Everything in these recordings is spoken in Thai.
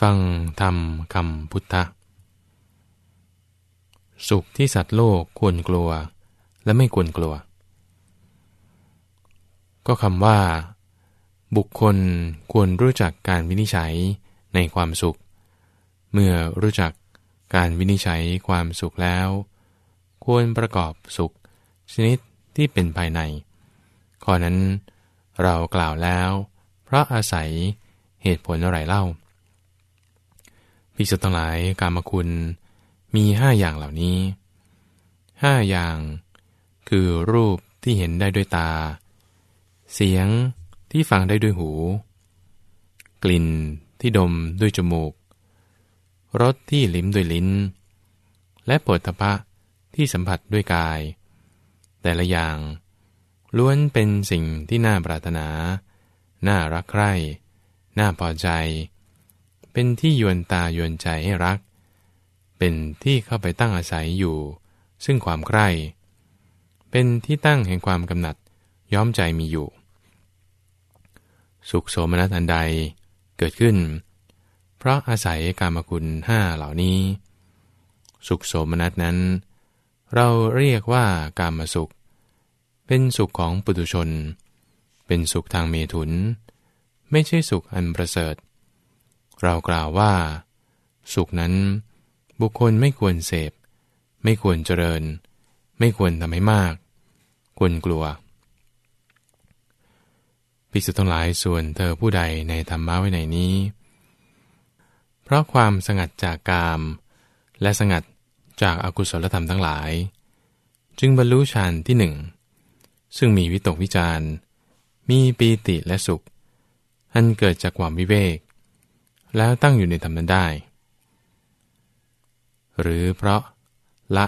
ฟังธรรมคำพุทธะ สุขที่สัตว์โลกควรกลัว และไม่ควรกลัว ก็คำว่า บุคคลควรรู้จักการวินิจฉัยในความสุข เมื่อรู้จักการวินิจฉัยความสุขแล้ว ควรประกอบสุข ชนิดที่เป็นภายใน ข้อนั้นเรากล่าวแล้ว เพราะอาศัยเหตุผลอะไรเล่า ภิกษุทั้งหลายกามคุณมีห้าอย่างเหล่านี้ห้าอย่าง คือรูปที่เห็นได้ด้วยตา เสียงที่ฟังได้ด้วยหู กลิ่นที่ดมด้วยจมูกรสที่ลิ้มด้วยลิ้น และปวดทพะที่สัมผัสด้วยกาย แต่ละอย่าง ล้วนเป็นสิ่งที่น่าปรารถนา น่ารักใคร่ น่าพอใจ เป็นที่ยวนตายวนใจให้รัก เป็นที่เข้าไปตั้งอาศัยอยู่ ซึ่งความใคร่เป็นที่ตั้งแห่งความกำหนัดย้อมใจมีอยู่ สุขโสมนัสอันใดเกิดขึ้น เพราะอาศัยกามคุณห้าเหล่านี้ สุขโสมนัสนั้น เราเรียกว่ากามสุข เป็นสุขของปุถุชน เป็นสุขทางเมถุน ไม่ใช่สุขอันประเสริฐ เรากล่าวว่า สุขนั้น บุคคลไม่ควรเสพ ไม่ควรเจริญ ไม่ควรทำให้มาก ควรกลัวภิกษุทั้งหลายส่วนเธอผู้ใดในธรรมะไว้ในนี้ เพราะความสงัดจากกาม และสงัดจากอากุศลธรรมทั้งหลาย จึงบรรลุฌานที่หนึ่ง ซึ่งมีวิตกวิจารมีปีติและสุข อันเกิดจากความวิเวก แล้วตั้งอยู่ในธรรมนั้นได้ หรือเพราะละ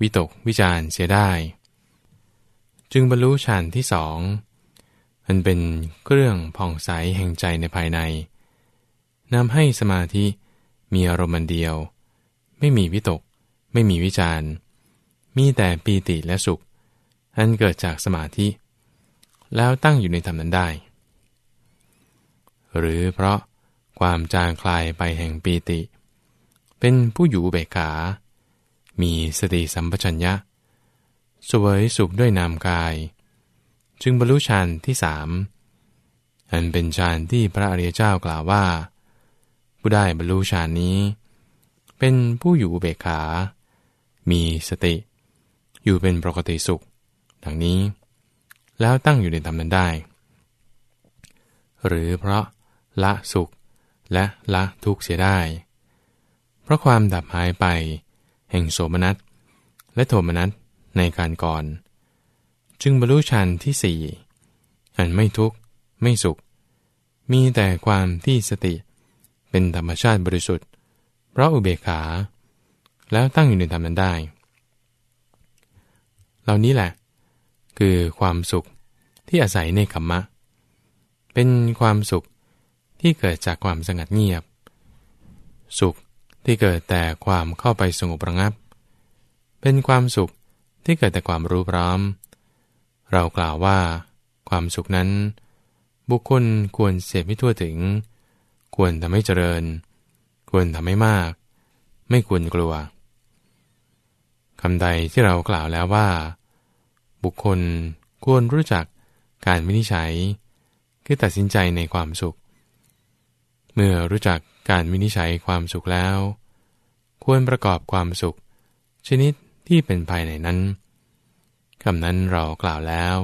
วิตกวิจารเสียได้ จึงบรรลุฌานที่สองมันเป็นเครื่องผ่องใสแห่งใจในภายในนำให้สมาธิมีอารมณ์เดียว ไม่มีวิตก ไม่มีวิจารมีแต่ปีติและสุข อันเกิดจากสมาธิ แล้วตั้งอยู่ในธรรมนั้นได้ หรือเพราะ ความจางคลายไปแห่งปีติ เป็นผู้อยู่เบกขา มีสติสัมปชัญญะสวยสุขด้วยนามกาย จึงบรรลุฌานที่สามอันเป็นฌานที่พระอริยเจ้ากล่าวว่า ผู้ได้บรรลุฌานนี้ เป็นผู้อยู่เบกขา มีสติ อยู่เป็นปกติสุข ดังนี้ แล้วตั้งอยู่ในธรรมนั้นได้ หรือเพราะละสุข และละทุกเสียได้ เพราะความดับหายไป แห่งโสมนัสและโทมนัสในการก่อน จึงบรรลุฌานที่สี่อันไม่ทุกข์ไม่สุข มีแต่ความที่สติ เป็นธรรมชาติบริสุทธิ์ เพราะอุเบกขา แล้วตั้งอยู่ในธรรมนั้นได้ เหล่านี้แหละ คือความสุขที่อาศัยในขมมะ เป็นความสุข ที่เกิดจากความสงัดเงียบ สุขที่เกิดแต่ความเข้าไปสงบระงับ เป็นความสุขที่เกิดแต่ความรู้พร้อม เรากล่าวว่า ความสุขนั้น บุคคลควรเสพให้ทั่วถึง ควรทำให้เจริญ ควรทำให้มาก ไม่ควรกลัวคำใดที่เรากล่าวแล้วว่า บุคคลควรรู้จักการวินิจฉัย คือตัดสินใจในความสุข เมื่อรู้จักการวินิจฉัยความสุขแล้ว ควรประกอบความสุข ชนิดที่เป็นภายในนั้นคำนั้นเรากล่าวแล้ว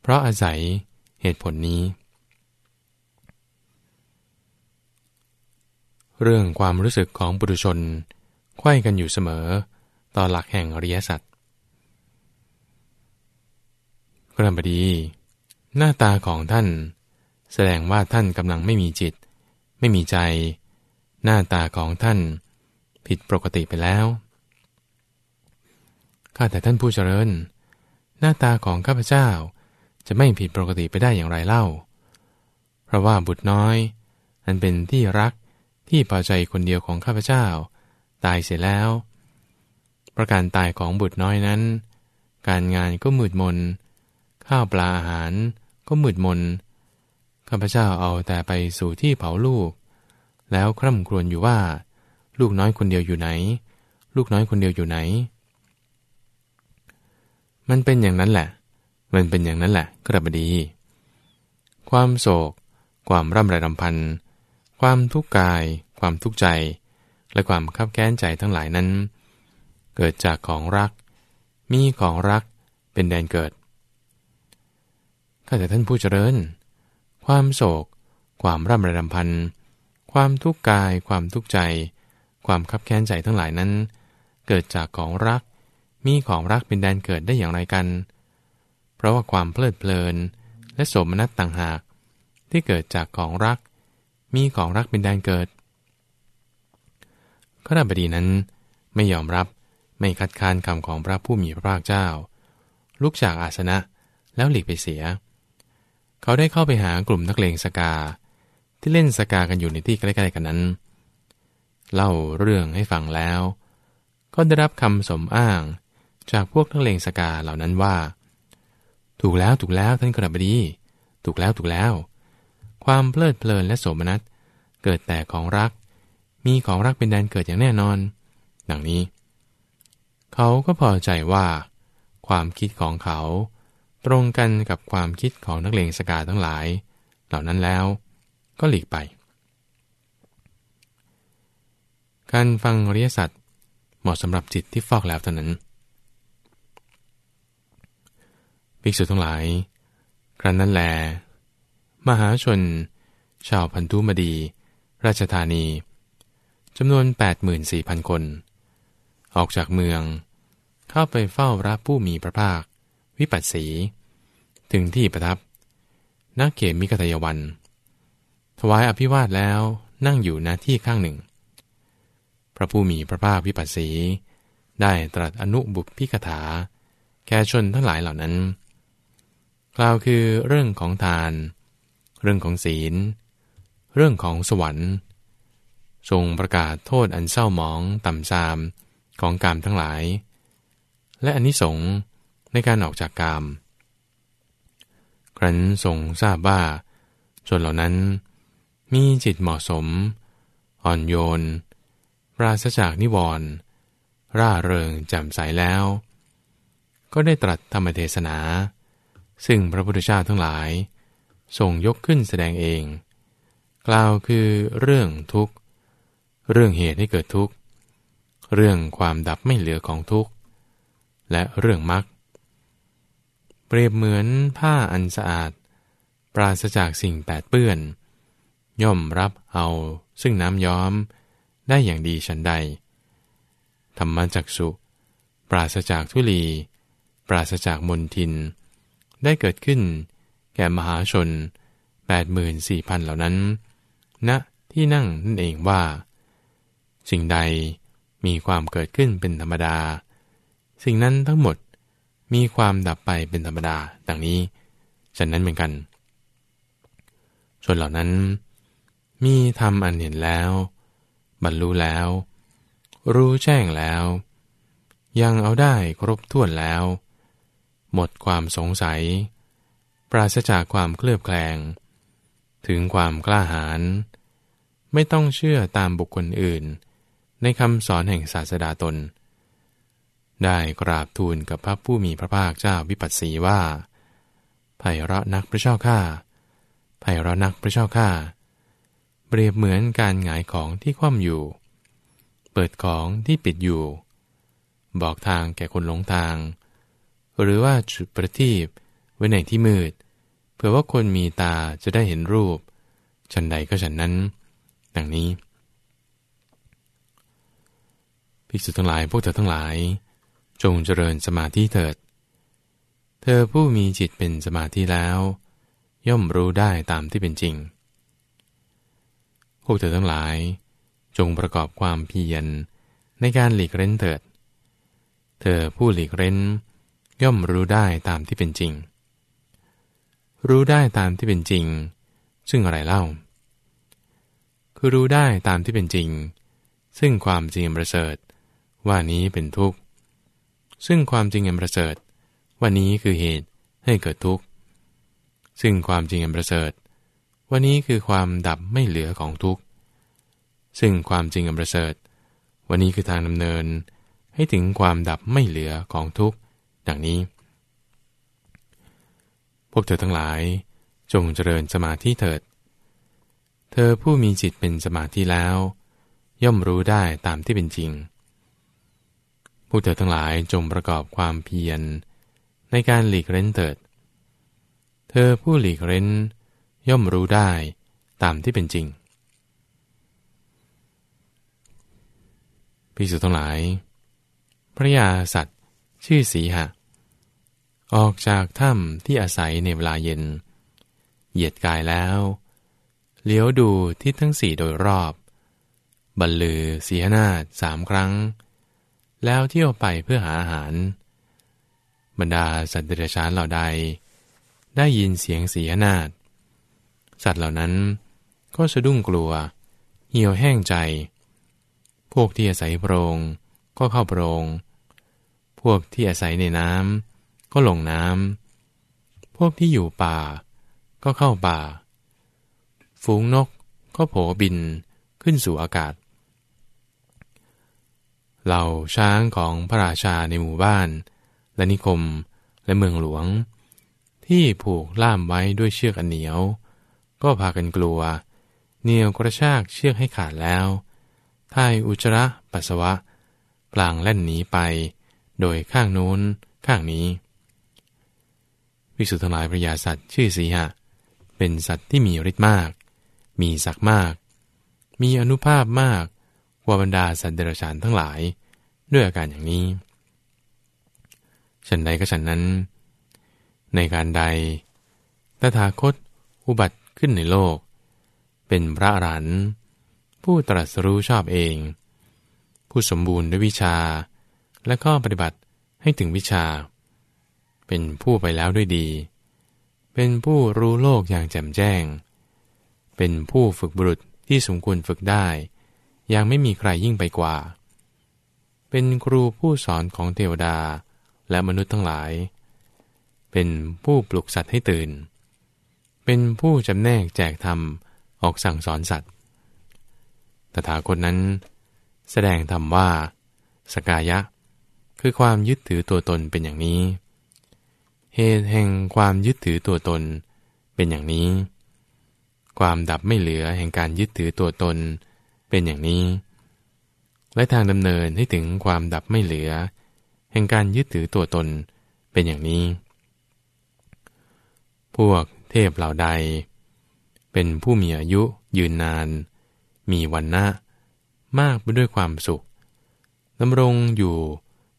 เพราะอาศัยเหตุผลนี้ เรื่องความรู้สึกของปุถุชนไข้กันอยู่เสมอ ต่อหลักแห่งอริยสัจกรมบดี หน้าตาของท่าน แสดงว่าท่านกำลังไม่มีจิต ไม่มีใจ หน้าตาของท่าน ผิดปกติไปแล้วข้าแต่ท่านผู้เจริญ หน้าตาของข้าพเจ้าจะไม่ผิดปกติไปได้อย่างไรเล่า เพราะว่าบุตรน้อย อันเป็นที่รักที่พอใจคนเดียวของข้าพเจ้า ตายเสียแล้ว ประการตายของบุตรน้อยนั้น การงานก็มืดมน ข้าวปลาอาหารก็มืดมน ข้าพเจ้าเอาแต่ไปสู่ที่เผาลูก แล้วคร่ำครวญอยู่ว่า ลูกน้อยคนเดียวอยู่ไหน ลูกน้อยคนเดียวอยู่ไหน มันเป็นอย่างนั้นแหละ มันเป็นอย่างนั้นแหละกระบดี ความโศก ความร่ำไรรำพัน ความทุกข์กาย ความทุกข์ใจ และความคับแค้นใจทั้งหลายนั้น เกิดจากของรัก มีของรักเป็นแดนเกิดข้าแต่ท่านผู้เจริญ ความโศก ความร่ำไรรำพัน ความทุกข์กาย ความทุกข์ใจ ความคับแค้นใจทั้งหลายนั้น เกิดจากของรัก มีของรักเป็นแดนเกิดได้อย่างไรกัน เพราะว่าความเพลิดเพลิน และโสมนัตต่างหาก ที่เกิดจากของรัก มีของรักเป็นแดนเกิดข้าราบดีนั้นไม่ยอมรับไม่คัดค้านคำของพระผู้มีพระภาคเจ้า ลุกจากอาสนะแล้วหลีกไปเสีย เขาได้เข้าไปหากลุ่มนักเลงสกา ที่เล่นสกากันอยู่ในที่ใกล้ๆกันนั้น เล่าเรื่องให้ฟังแล้ว ก็ได้รับคำสมอ้างจากพวกนักเลงสกาเหล่านั้นว่า ถูกแล้วถูกแล้วท่านกระบดีถูกแล้วถูกแล้ว ความเพลิดเพลินและโสมนัสเกิดแต่ของรัก มีของรักเป็นแดนเกิดอย่างแน่นอน ดังนี้ เขาก็พอใจว่า ความคิดของเขา ตรงกันกับความคิดของนักเลงสกาทั้งหลาย เหล่านั้นแล้วก็หลีกไป การฟังอริยสัจเหมาะสำหรับจิตที่ฟอกแล้วเท่านั้นภิกษุทั้งหลาย ครั้นนั้นแล มหาชน ชาวพันธุมดี ราชธานีจำนวน 84,000 คน ออกจากเมือง เข้าไปเฝ้าพระผู้มีพระภาค วิปัสสี ถึงที่ประทับนักเขมิกตยวัน ถวายอภิวาทแล้วนั่งอยู่ณที่ข้างหนึ่ง พระผู้มีพระภาควิปัสสี ได้ตรัสอนุบุพพิกถา แก่ชนทั้งหลายเหล่านั้น กล่าวคือเรื่องของทาน เรื่องของศีล เรื่องของสวรรค์ ทรงประกาศโทษอันเศร้าหมองต่ำซามของกามทั้งหลาย และอนนิสงส์ ในการออกจากกาม ครั้นทรงทราบว่าชนเหล่านั้นมีจิตเหมาะสม อ่อนโยน ปราศจากนิวรณ์ร่าเริงแจ่มใสแล้ว ก็ได้ตรัสธรรมเทศนา ซึ่งพระพุทธเจ้าทั้งหลายทรงยกขึ้นแสดงเอง กล่าวคือเรื่องทุกข์ เรื่องเหตุให้เกิดทุกข์ เรื่องความดับไม่เหลือของทุกข์ และเรื่องมรรค เปรียบเหมือนผ้าอันสะอาด ปราศจากสิ่งแปดเปื้อน ย่อมรับเอาซึ่งน้ำย้อมได้อย่างดีฉันใด ธรรมจักสุปราศจากทุลี ปราศจากมนทิน ได้เกิดขึ้น แก่มหาชน 84,000 เหล่านั้นณที่นั่งนั่นเองว่า สิ่งใดมีความเกิดขึ้นเป็นธรรมดา สิ่งนั้นทั้งหมด มีความดับไปเป็นธรรมดาดังนี้ฉะนั้นเหมือนกัน ชนเหล่านั้น มีธรรมอันเห็นแล้ว บรรลุแล้ว รู้แจ้งแล้ว ยังเอาได้ครบถ้วนแล้ว หมดความสงสัย ปราศจากความเคลือบแคลง ถึงความกล้าหาญไม่ต้องเชื่อตามบุคคลอื่น ในคำสอนแห่งศาสดาตน ได้กราบทูลกับพระผู้มีพระภาคเจ้าวิปัสสีว่าไผ่เราะนักพระเจ้าข้าไผ่เราะนักพระเจ้าข้าเปรียบเหมือนการหงายของที่คว่ำอยู่ เปิดของที่ปิดอยู่ บอกทางแก่คนหลงทาง หรือว่าจุดประทีปไว้ในที่มืด เพื่อว่าคนมีตาจะได้เห็นรูป ฉันใดก็ฉันนั้น ดังนี้ภิกษุทั้งหลายพวกเธอทั้งหลาย จงเจริญสมาธิเถิด เธอผู้มีจิตเป็นสมาธิแล้ว ย่อมรู้ได้ตามที่เป็นจริง พวกเธอทั้งหลาย จงประกอบความเพียรในการหลีกเร้นเถิด เธอผู้หลีกเร้น ย่อมรู้ได้ตามที่เป็นจริง รู้ได้ตามที่เป็นจริง ซึ่งอะไรเล่า คือรู้ได้ตามที่เป็นจริง ซึ่งความจริงประเสริฐว่านี้เป็นทุกข์ ซึ่งความจริงอันประเสริฐว่านี้คือเหตุให้เกิดทุกข์ ซึ่งความจริงอันประเสริฐว่านี้คือความดับไม่เหลือของทุกข์ ซึ่งความจริงอันประเสริฐวันนี้คือทางดำเนิน ให้ถึงความดับไม่เหลือของทุกข์ดังนี้ พวกเธอทั้งหลาย จงเจริญสมาธิเถิด เธอผู้มีจิตเป็นสมาธิแล้ว ย่อมรู้ได้ตามที่เป็นจริง วกเธอทั้งหลายจงประกอบความเพียร ในการหลีกเร้นเถิด เธอผู้หลีกเร้น ย่อมรู้ได้ตามที่เป็นจริงพิสุทั้งหลาย พระยาสัตว์ชื่อสีหะ ออกจากถ้ำที่อาศัยในเวลาเย็น เหยียดกายแล้ว เลี้ยวดูทิศทั้งสี่โดยรอบ บรรลือสีหนาฏสามครั้ง แล้วเที่ยวไปเพื่อหาอาหาร บรรดาสัตว์เดรัจฉานเหล่าใด ได้ยินเสียงสีหนาฏสัตว์เหล่านั้นก็สะดุ้งกลัว เหี่ยวแห้งใจ พวกที่อาศัยโพรงก็เข้าโพรง พวกที่อาศัยในน้ำก็ลงน้ำ พวกที่อยู่ป่าก็เข้าป่า ฝูงนกก็โผบินขึ้นสู่อากาศ เหล่าช้างของพระราชาในหมู่บ้าน และนิคมและเมืองหลวง ที่ผูกล่ามไว้ด้วยเชือกอันเหนียว ก็พากันกลัวเหนียวกระชากเชือกให้ขาดแล้วถ่ายอุจระปัสสาวะ กลางแล่นหนีไป โดยข้างโน้นข้างนี้วิสุทธิทั้งหลายพระยาสัตว์ชื่อสีหะ เป็นสัตว์ที่มีฤทธิ์มาก มีศักดิ์มาก มีอนุภาพมาก ว่าบรรดาสัตว์เดรัจฉานทั้งหลาย ด้วยอาการอย่างนี้ ฉันใดก็ฉันนั้น ในการใดตถาคตอุบัติขึ้นในโลก เป็นพระอรหันต์ผู้ตรัสรู้ชอบเอง ผู้สมบูรณ์ด้วยวิชา และก็ปฏิบัติให้ถึงวิชา เป็นผู้ไปแล้วด้วยดี เป็นผู้รู้โลกอย่างแจ่มแจ้ง เป็นผู้ฝึกบุรุษที่สมควรฝึกได้ ยังไม่มีใครยิ่งไปกว่า เป็นครูผู้สอนของเทวดาและมนุษย์ทั้งหลาย เป็นผู้ปลุกสัตว์ให้ตื่น เป็นผู้จำแนกแจกธรรมออกสั่งสอนสัตว์ ตถาคตนั้น แสดงธรรมว่า สกายะ คือความยึดถือตัวตนเป็นอย่างนี้ เหตุแห่งความยึดถือตัวตนเป็นอย่างนี้ ความดับไม่เหลือแห่งการยึดถือตัวตน เป็นอย่างนี้ และทางดำเนินให้ถึงความดับไม่เหลือ แห่งการยึดถือตัวตนเป็นอย่างนี้ พวกเทพเหล่าใด เป็นผู้มีอายุยืนนาน มีวันนะมากไปด้วยความสุขดำรงอยู่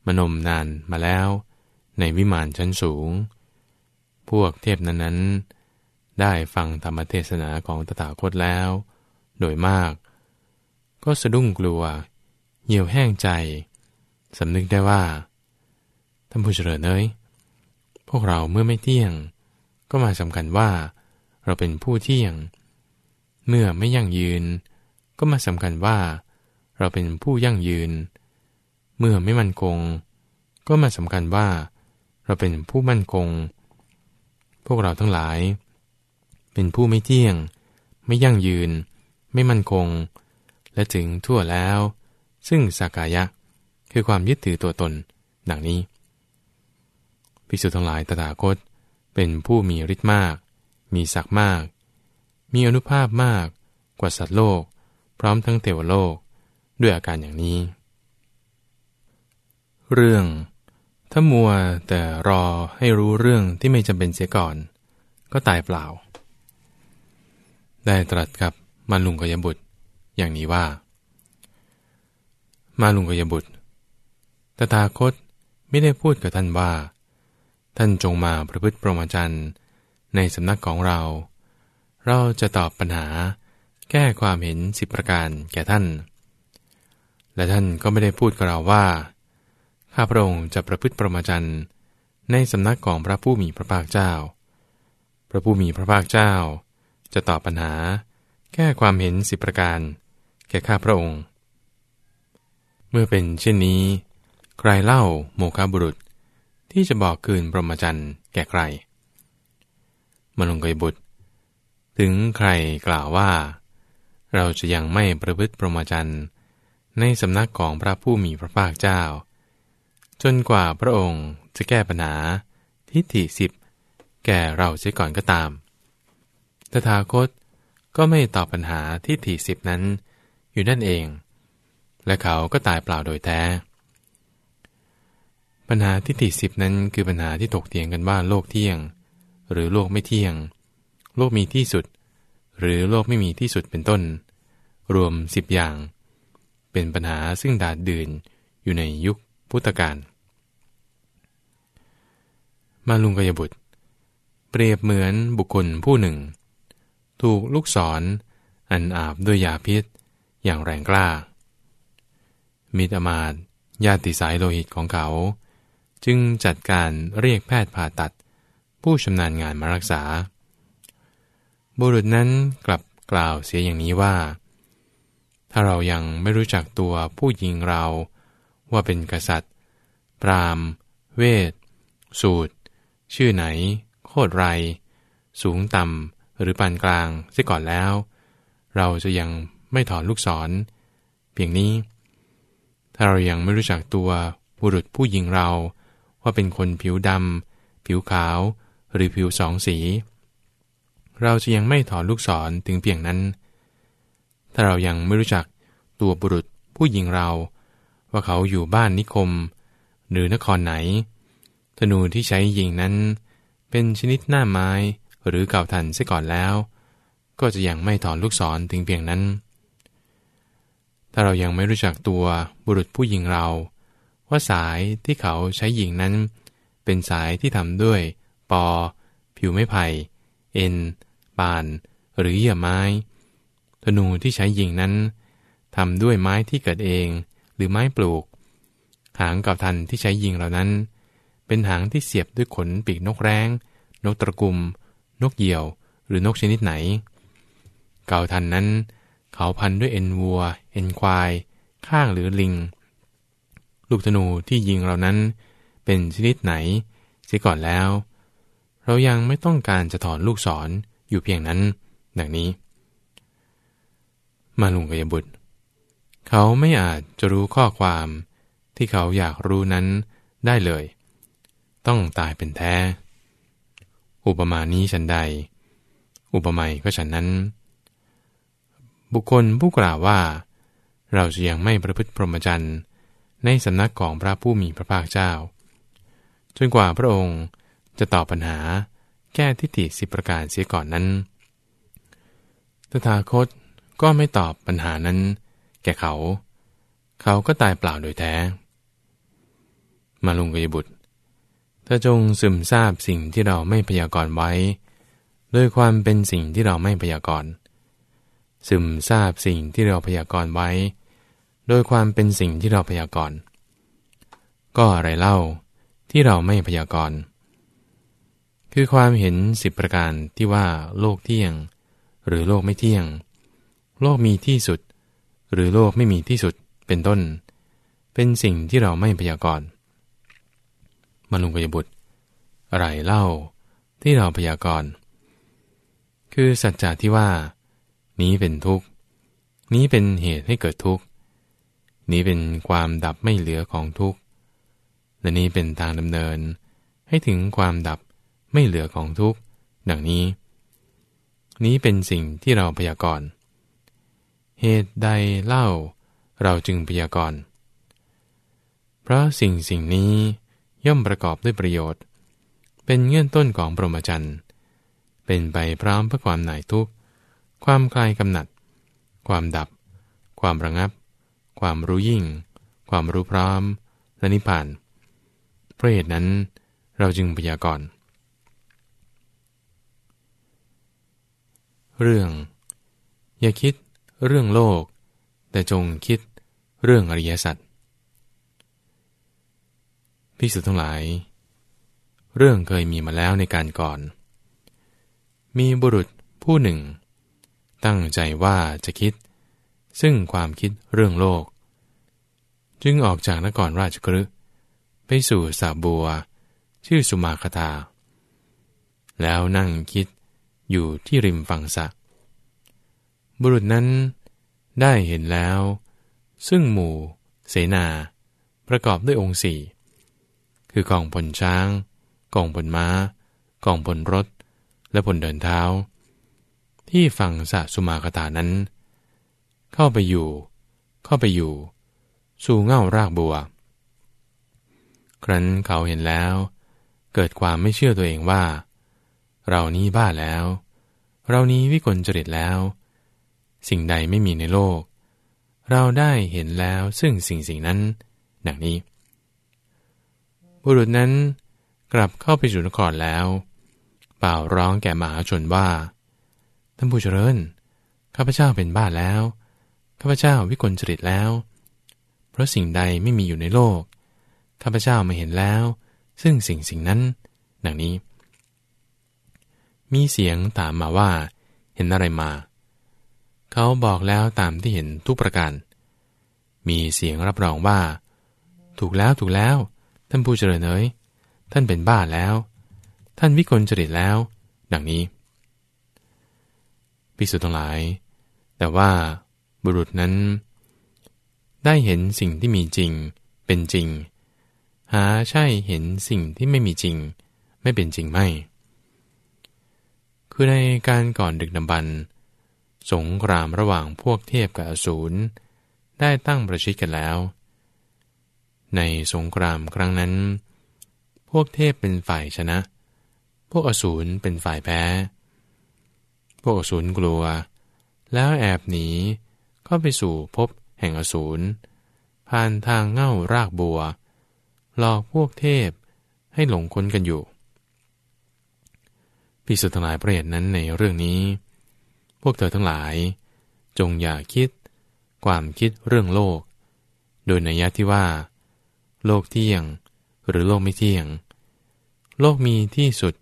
มนมนานมาแล้ว ในวิมานชั้นสูง พวกเทพนั้นนั้นได้ฟังธรรมเทศนาของตถาคตแล้ว โดยมาก ก็สะดุ้งกลัว เหี่ยวแห้งใจสำนึกได้ว่าท่านผู้เจริญเอ้ยพวกเราเมื่อไม่เที่ยง ก็มาสำคัญว่า เราเป็นผู้เที่ยง เมื่อไม่ยั่งยืน ก็มาสำคัญว่า เราเป็นผู้ยั่งยืน เมื่อไม่มั่นคง ก็มาสำคัญว่า เราเป็นผู้มั่นคง พวกเราทั้งหลาย เป็นผู้ไม่เที่ยง ไม่ยั่งยืน ไม่มั่นคง และถึงทั่วแล้ว ซึ่งสากายะ คือความยึดถือตัวตน ดังนี้ภิกษุทั้งหลายตถาคต เป็นผู้มีฤทธิ์มาก มีศักดิ์มาก มีอนุภาพมากกว่าสัตว์โลก พร้อมทั้งเทวโลกด้วยอาการอย่างนี้ เรื่องถ้ามัวแต่รอให้รู้เรื่องที่ไม่จำเป็นเสียก่อน ก็ตายเปล่า ได้ตรัสกับมาลุงกยบุตร อย่างนี้ว่า มาลุงกยบุตร ตถาคตไม่ได้พูดกับท่านว่า ท่านจงมาประพฤติประมาจันในสำนักของเรา เราจะตอบปัญหาแก้ความเห็นสิบประการแก่ท่าน และท่านก็ไม่ได้พูดกับเราว่า ข้าพระองค์จะประพฤติประมาจันในสำนักของพระผู้มีพระภาคเจ้า พระผู้มีพระภาคเจ้า จะตอบปัญหา แก้ความเห็นสิบประการ ก่ข้าพระองค์ เมื่อเป็นเช่นนี้ ใครเล่าโมคาบุรุษที่จะบอกคืนพรหมจรรย์แก่ใครมนุงกยบุตร ถึงใครกล่าวว่า เราจะยังไม่ประพฤติพรหมจรรย์ในสำนักของพระผู้มีพระภาคเจ้า จนกว่าพระองค์จะแก้ปัญหาทิฏฐิสิบแก่เราเสียก่อนก็ตาม ตถาคตก็ไม่ตอบปัญหาทิฏฐิสิบนั้น อยู่นั่นเอง และเขาก็ตายเปล่าโดยแท้ ปัญหาทิฏฐิสิบนั้นคือปัญหาที่ถกเถียงกันว่าโลกเที่ยง หรือโลกไม่เที่ยง โลกมีที่สุด หรือโลกไม่มีที่สุดเป็นต้น รวมสิบอย่าง เป็นปัญหาซึ่งดาดดื่นอยู่ในยุคพุทธกาลมาลุงกยบุตร เปรียบเหมือนบุคคลผู้หนึ่ง ถูกลูกศรออันอาบด้วยยาพิษ อย่างแรงกล้า มิตรมาตญาติสายโลหิตของเขา จึงจัดการเรียกแพทย์ผ่าตัด ผู้ชำนาญงานมารักษา บุรุษนั้นกลับกล่าวเสียอย่างนี้ว่า ถ้าเรายังไม่รู้จักตัวผู้ยิงเรา ว่าเป็นกษัตริย์ ปราม เวท สูตร ชื่อไหน โคตรไร สูงต่ำหรือปานกลางเสียก่อนแล้ว เราจะยัง ไม่ถอนลูกศร เพียงนี้ ถ้าเรายังไม่รู้จักตัวบุรุษผู้ยิงเรา ว่าเป็นคนผิวดำผิวขาว หรือผิวสองสี เราจะยังไม่ถอนลูกศรถึงเพียงนั้น ถ้าเรายังไม่รู้จักตัวบุรุษผู้หญิงเรา ว่าเขาอยู่บ้านนิคม หรือนครไหน ธนูที่ใช้ยิงนั้น เป็นชนิดหน้าไม้หรือเก่าทันเสียก่อนแล้ว ก็จะยังไม่ถอนลูกศรถึงเพียงนั้น ถ้าเรายังไม่รู้จักตัวบุรุษผู้หญิงเรา ว่าสายที่เขาใช้ยิงนั้น เป็นสายที่ทำด้วย ปอ ผิวไม้ไผ่ เอ็นปาน หรือเหยื่อไม้ ธนูที่ใช้ยิงนั้นทำด้วยไม้ที่เกิดเอง หรือไม้ปลูก หางกับทันที่ใช้ยิงเหล่านั้น เป็นหางที่เสียบด้วยขนปีกนกแร้ง นกตะกุม นกเหยี่ยว หรือนกชนิดไหน เก่าทันนั้น เขาพันด้วยเอ็นวัว เอ็นควาย ข้างหรือลิง ลูกธนูที่ยิงเหล่านั้น เป็นชนิดไหนเสียก่อนแล้ว เรายังไม่ต้องการจะถอนลูกศรออยู่เพียงนั้น ดังนี้ มาลุงกยบุตร เขาไม่อาจจะรู้ข้อความที่เขาอยากรู้นั้นได้เลย ต้องตายเป็นแท้ อุปมานี้ฉันใด อุปไมยก็ฉันนั้น บุคคลผู้กล่าวว่า เราจะยังไม่ประพฤติพรหมจรรย์ในสำนักของพระผู้มีพระภาคเจ้า จนกว่าพระองค์จะตอบปัญหาแก้ทิฏฐิสิประการเสียก่อนนั้น ตถาคตก็ไม่ตอบปัญหานั้น แก่เขา เขาก็ตายเปล่าโดยแท้ มาลุงกยบุตรถ้าจงซึมซาบสิ่งที่เราไม่พยากรณ์ไว้ ด้วยความเป็นสิ่งที่เราไม่พยากรณ์ซึมซาบสิ่งที่เราพยากรณ์ไว้ โดยความเป็นสิ่งที่เราพยากรณ์ก็อะไรเล่าที่เราไม่พยากรณ์คือความเห็นสิบประการที่ว่าโลกเที่ยง หรือโลกไม่เที่ยง โลกมีที่สุด หรือโลกไม่มีที่สุดเป็นต้น เป็นสิ่งที่เราไม่พยากรณ์มาลุงกยบุตร อะไรเล่าที่เราพยากรณ์คือสัจจะที่ว่า นี้เป็นทุกข์ นี้เป็นเหตุให้เกิดทุกข์ นี้เป็นความดับไม่เหลือของทุกข์และนี้เป็นทางดำเนิน ให้ถึงความดับไม่เหลือของทุกข์ดังนี้ นี้เป็นสิ่งที่เราพยากรณ์เหตุใดเล่าเราจึงพยากรณ์เพราะสิ่งสิ่งนี้ย่อมประกอบด้วยประโยชน์ เป็นเงื่อนต้นของปรมจันทร์เป็นไปพร้อมเพื่อความหน่ายทุกข์ ความคลายกำหนัด ความดับ ความระงับ ความรู้ยิ่ง ความรู้พร้อมและนิพพาน เพราะเหตุนั้นเราจึงพยากรณ์เรื่อง อย่าคิดเรื่องโลก แต่จงคิดเรื่องอริยสัจพิสุทั้งหลาย เรื่องเคยมีมาแล้วในการก่อน มีบุรุษผู้หนึ่ง ตั้งใจว่าจะคิด ซึ่งความคิดเรื่องโลก จึงออกจากนครราชกฤห์ไปสู่สาบัว ชื่อสุมาคตา แล้วนั่งคิดอยู่ที่ริมฝั่งสะ บุรุษนั้นได้เห็นแล้ว ซึ่งหมู่ เสนา ประกอบด้วยองค์สี่ คือกองพลช้าง กองพลม้า กองพลรถ และพลเดินเท้า ที่ฝั่งสะสุมาคตานั้น เข้าไปอยู่ เข้าไปอยู่ สู่เง่ารากบัว ครั้นเขาเห็นแล้ว เกิดความไม่เชื่อตัวเองว่า เรานี้บ้าแล้ว เรานี้วิกลจริตแล้ว สิ่งใดไม่มีในโลก เราได้เห็นแล้วซึ่งสิ่งสิ่งนั้นดังนี้ บุรุษนั้นกลับเข้าไปสู่นครแล้วเป่าร้องแก่มหาชนว่าท่านผู้เจริญข้าพเจ้าเป็นบ้าแล้ว ข้าพเจ้าวิกลจริตแล้ว เพราะสิ่งใดไม่มีอยู่ในโลก ข้าพเจ้ามาเห็นแล้ว ซึ่งสิ่งสิ่งนั้น ดังนี้ มีเสียงถามมาว่า เห็นอะไรมา เขาบอกแล้วตามที่เห็นทุกประการ มีเสียงรับรองว่า ถูกแล้วถูกแล้ว ท่านผู้เจริญเอ๋ยท่านเป็นบ้าแล้ว ท่านวิกลจริตแล้ว ดังนี้พิสุทั้งหลาย แต่ว่า บุรุษนั้น ได้เห็นสิ่งที่มีจริง เป็นจริง หาใช่เห็นสิ่งที่ไม่มีจริง ไม่เป็นจริงไม่ คือในการก่อนดึกดำบรรสงครามระหว่างพวกเทพกับอสูรได้ตั้งประชิดกันแล้ว ในสงครามครั้งนั้น พวกเทพเป็นฝ่ายชนะ พวกอสูรเป็นฝ่ายแพ้ พวกอสูรกลัว แล้วแอบหนี ก็ไปสู่พบแห่งอสูร ผ่านทางเง่ารากบัว หลอกพวกเทพให้หลงค้นกันอยู่พิสุทธิ์ทั้งหลายประเหตุนั้นในเรื่องนี้ พวกเธอทั้งหลาย จงอย่าคิด ความคิดเรื่องโลก โดยในยะที่ว่า โลกเที่ยง หรือโลกไม่เที่ยง โลกมีที่สุด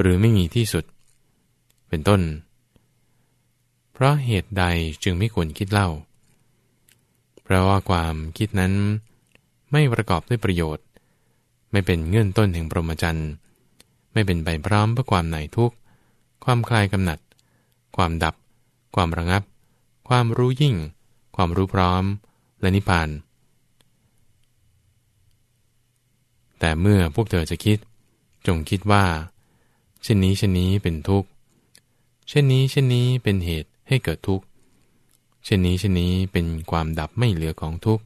หรือไม่มีที่สุด เป็นต้น เพราะเหตุใดจึงไม่ควรคิดเล่า เพราะว่าความคิดนั้น ไม่ประกอบด้วยประโยชน์ ไม่เป็นเงื่อนต้นแห่งปรมจันทร์ไม่เป็นใบพร้อมเพื่อความไหนทุกข์ ความคลายกำหนัด ความดับ ความระงับ ความรู้ยิ่ง ความรู้พร้อม และนิพพาน แต่เมื่อพวกเธอจะคิด จงคิดว่า เช่นนี้เช่นนี้เป็นทุกข์ เช่นนี้เช่นนี้เป็นเหตุ ให้เกิดทุกข์เช่นนี้เช่นนี้เป็นความดับไม่เหลือของทุกข์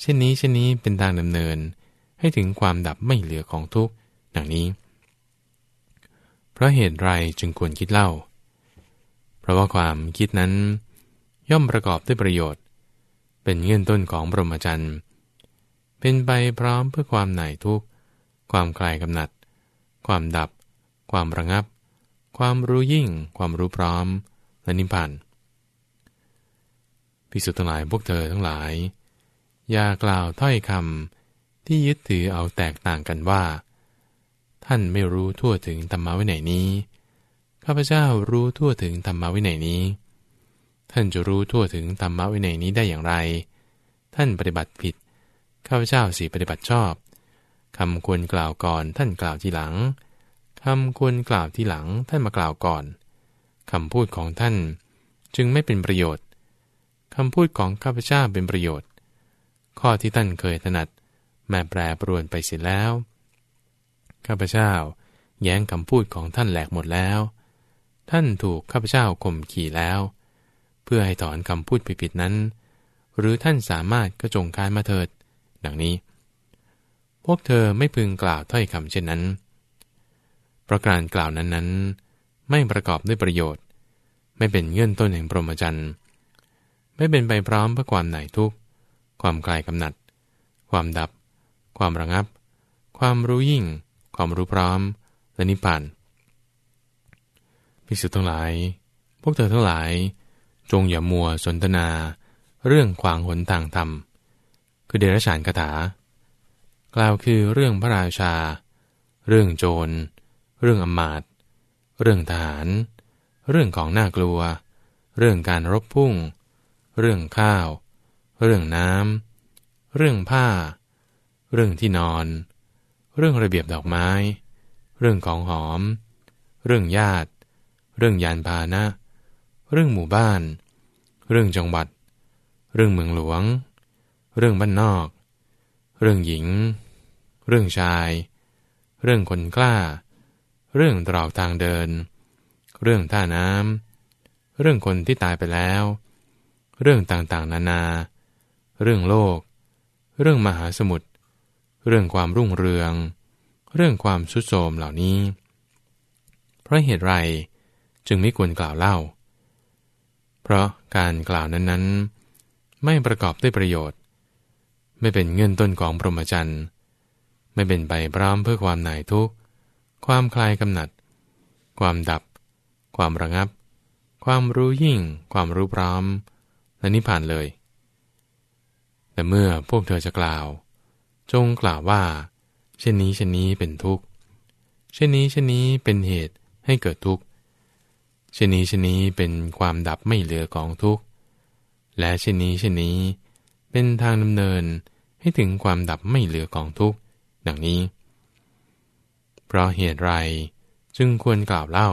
เช่นนี้เช่นนี้เป็นทางดำเนิน ให้ถึงความดับไม่เหลือของทุกข์ดังนี้ เพราะเหตุไรจึงควรคิดเล่า เพราะว่าความคิดนั้น ย่อมประกอบด้วยประโยชน์ เป็นเงื่อนต้นของบรมจรรย์เป็นไปพร้อมเพื่อความหน่ายทุกข์ความคลายกำหนัด ความดับ ความระงับ ความรู้ยิ่ง ความรู้พร้อม และนิพพานพิสุทั้งหลายพวกเธอทั้งหลาย อย่ากล่าวถ้อยคำที่ยึดถือเอาแตกต่างกันว่า ท่านไม่รู้ทั่วถึงธรรมะวินัยนี้ ข้าพเจ้ารู้ทั่วถึงธรรมวินัยนี้ ท่านจะรู้ทั่วถึงธรรมวินัยนี้ได้อย่างไร ท่านปฏิบัติผิด ข้าพเจ้าสิปฏิบัติชอบคำควรกล่าวก่อนท่านกล่าวทีหลังคำควรกล่าวทีหลังท่านมากล่าวก่อน คำพูดของท่านจึงไม่เป็นประโยชน์คำพูดของข้าพเจ้าเป็นประโยชน์ ข้อที่ท่านเคยถนัดแม่แปรปรวนไปเสร็จแล้ว ข้าพเจ้าแย้งคำพูดของท่านแหลกหมดแล้ว ท่านถูกข้าพเจ้าข่มขี่แล้ว เพื่อให้ถอนคำพูดผิดๆนั้น หรือท่านสามารถก็จงการมาเถิด ดังนี้ พวกเธอไม่พึงกล่าวถ้อยคำเช่นนั้นเพราะการกล่าวนั้นๆ ไม่ประกอบด้วยประโยชน์ ไม่เป็นเงื่อนต้นแห่งพรหมจรรย์ ไม่เป็นไปพร้อมเพื่อความไหนทุกข์ ความคลายกำหนัด ความดับ ความระงับ ความรู้ยิ่ง ความรู้พร้อม และนิพพานภิกษุทั้งหลาย พวกเธอทั้งหลาย จงอย่ามัวสนทนา เรื่องขวางหนทางธรรม คือเดรัจฉานคาถา กล่าวคือเรื่องพระราชา เรื่องโจร เรื่องอมาตย์ เรื่องทหาร เรื่องของน่ากลัว เรื่องการรบพุ่ง เรื่องข้าว เรื่องน้ำ เรื่องผ้า เรื่องที่นอน เรื่องระเบียบดอกไม้ เรื่องของหอม เรื่องญาติ เรื่องยานพาหนะ เรื่องหมู่บ้าน เรื่องจังหวัด เรื่องเมืองหลวง เรื่องบ้านนอก เรื่องหญิง เรื่องชาย เรื่องคนกล้า เรื่องตรอกทางเดิน เรื่องท่าน้ำ เรื่องคนที่ตายไปแล้ว เรื่องต่างๆ นานา เรื่องโลก เรื่องมหาสมุทร เรื่องความรุ่งเรือง เรื่องความสุดโทมเหล่านี้ เพราะเหตุไรจึงไม่ควรกล่าวเล่า เพราะการกล่าวนั้นๆ ไม่ประกอบด้วยประโยชน์ ไม่เป็นเงินต้นของพรหมจรรย์ ไม่เป็นไปพร้อมเพื่อความหน่ายทุกข์ ความคลายกำหนัด ความดับ ความระงับ ความรู้ยิ่ง ความรู้พร้อมและนิพพานเลย แต่เมื่อพวกเธอจะกล่าว จงกล่าวว่า เช่นนี้เช่นนี้เป็นทุกข์ เช่นนี้เช่นนี้เป็นเหตุให้เกิดทุกข์ เช่นนี้เช่นนี้เป็นความดับไม่เหลือของทุกข์ และเช่นนี้เช่นนี้ เป็นทางดำเนินให้ถึงความดับไม่เหลือของทุกข์ ดังนี้ เพราะเหตุไรจึงควรกล่าวเล่า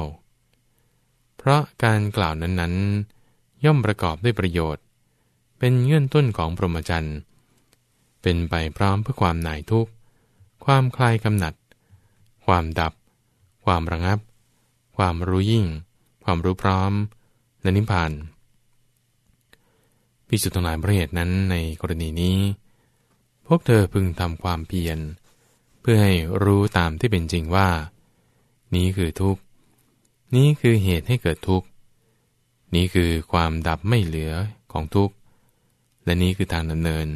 เพราะการกล่าวนั้นๆ ย่อมประกอบด้วยประโยชน์ เป็นเงื่อนต้นของพรหมจรรย์ เป็นไปพร้อมเพื่อความหน่ายทุกข์ ความคลายกำหนัด ความดับ ความระงับ ความรู้ยิ่ง ความรู้พร้อม และนิพพานพิสุทธิ์ทั้งหลายประเหตุนั้นในกรณีนี้ พวกเธอพึงทำความเพียร พื่อให้รู้ตามที่เป็นจริงว่า นี้คือทุกข์ นี้คือเหตุให้เกิดทุกข์ นี้คือความดับไม่เหลือของทุกข์ และนี้คือทางดำเนิน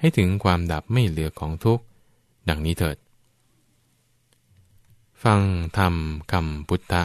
ให้ถึงความดับไม่เหลือของทุกข์ ดังนี้เถิด ฟังธรรมคำพุทธะ